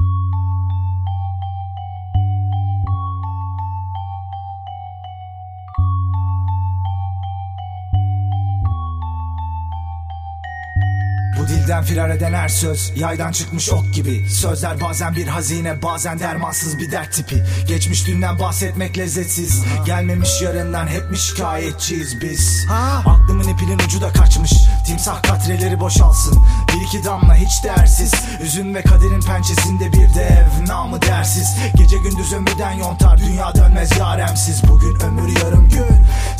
thank you dilden firar eden her söz Yaydan çıkmış ok gibi. Sözler bazen bir hazine Bazen dermansız bir dert tipi. Geçmiş dünden bahsetmek lezzetsiz. Gelmemiş yarından hep mi şikayetçiyiz biz. Aklımın ipinin ucu da kaçmış. Timsah katreleri boşalsın. Bir iki damla hiç değersiz. Üzün ve kaderin pençesinde bir dev Namı dersiz. Gece gündüz ömürden yontar. Dünya dönmez yaremsiz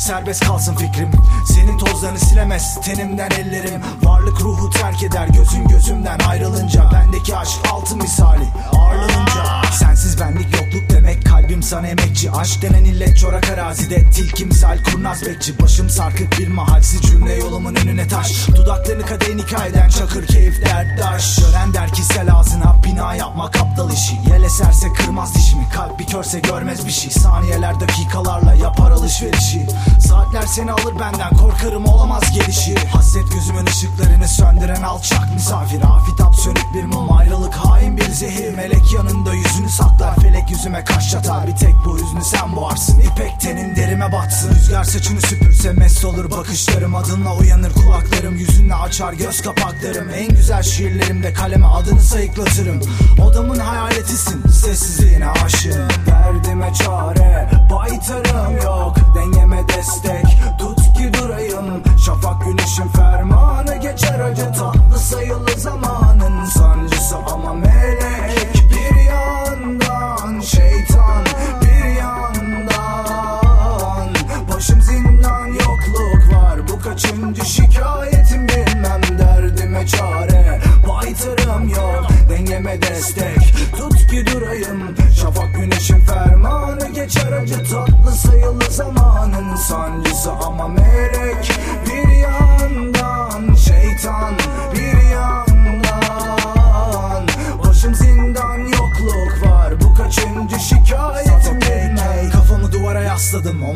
Serbest kalsın fikrim. Senin tozlarını silemez tenimden ellerim. Varlık ruhu terk eder gözün gözümden ayrılınca. Bendeki aşk altı misali ağırlanınca. Sensiz benlik yokluk demek kalbim sana emekçi. Aşk denen illet çorak arazide tilki misal kurnaz bekçi. Başım sarkık bir mahalsiz cümle yolumun önüne taş. Dudaklarını kadehin hikayeden çakır keyif derttaş Gören der ki sel ağzına bina yapmak aptal işi eserse kırmaz dişimi. Kalp bir körse görmez bir şey. Saniyeler dakikalarla yapar alışverişi. Saatler seni alır benden korkarım olamaz gelişi. Hasret gözümün ışıklarını söndüren alçak misafir. Afitap sönük bir mum ayrılık hain bir zehir. Melek yanında yüzünü saklar felek yüzüme kaş yatar Bir tek bu hüznü sen boğarsın. İpek tenin derime batsın. Rüzgar saçını süpürse mest olur bakışlarım. Adınla uyanır kulaklarım. Yüzünle açar göz kapaklarım. En güzel şiirlerimde kaleme adını sayıklatırım. Odamın hayaletisin sessizliğine aşığım. Derdime çare baytarım yok. Dengeme destek tut ki durayım. Şafak güneşin fermanı geçer acı tatlı sayılı zamanın sancısı. Ama melek destek tut ki durayım Şafak güneşin fermanı. Geçer acı tatlı sayılı zamanın sancısı ama melek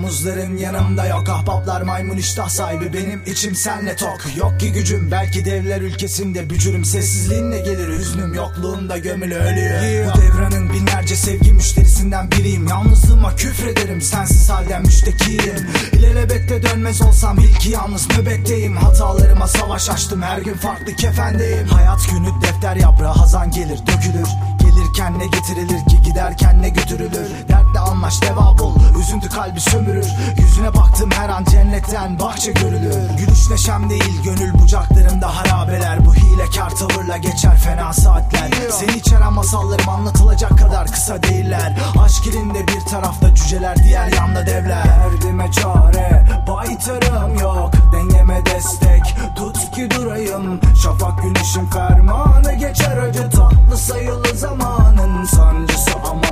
omuzların yanımda yok Ahbaplar maymun iştah sahibi. Benim içim senle tok. Yok ki gücüm belki devler ülkesinde bücürüm. Sessizliğinle gelir hüznüm yokluğumda gömülü ölüyor. Bu devranın binlerce sevgi müşterisinden biriyim. Yalnızlığıma küfrederim sensiz halden müştekiyim. İlelebette dönmez olsam bil ki yalnız nöbetteyim. Hatalarıma savaş açtım her gün farklı kefendeyim. Hayat günü defter yaprağı hazan gelir dökülür. Gelirken ne getirilir ki giderken ne götürülür? Dertle anlaş deva bul üzüntü kalbi sömürür. Yüzüne baktım her an cennetten bahçe görülür. Gülüş neşem değil gönül bucaklarımda harabeler. Bu hilekar tavırla geçer fena saatler. Seni içeren masallarım anlatılacak kadar kısa değiller. Aşk ilinde bir tarafta cüceler diğer yanda devler. Derdime çare baytarım yok. Dengeme destek tut ki durayım. Şafak güneşin fermanı geçer acı tatlı sayılı zamanın. Sancısı ama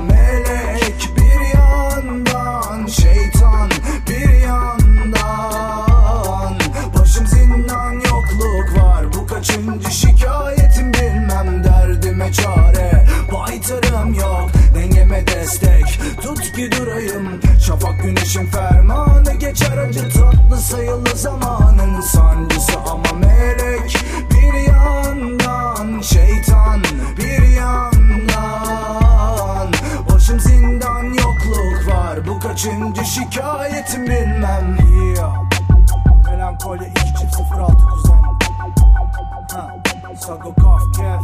yanındayım Şafak güneşin fermanı geçer acı tatlı sayılı zamanın sancısı ama melek Bir yandan şeytan bir yandan Başım zindan yokluk var bu kaçıncı şikayetim bilmem. Melankoli 2 çift 0 6 kuzen. Sago Kaf Kef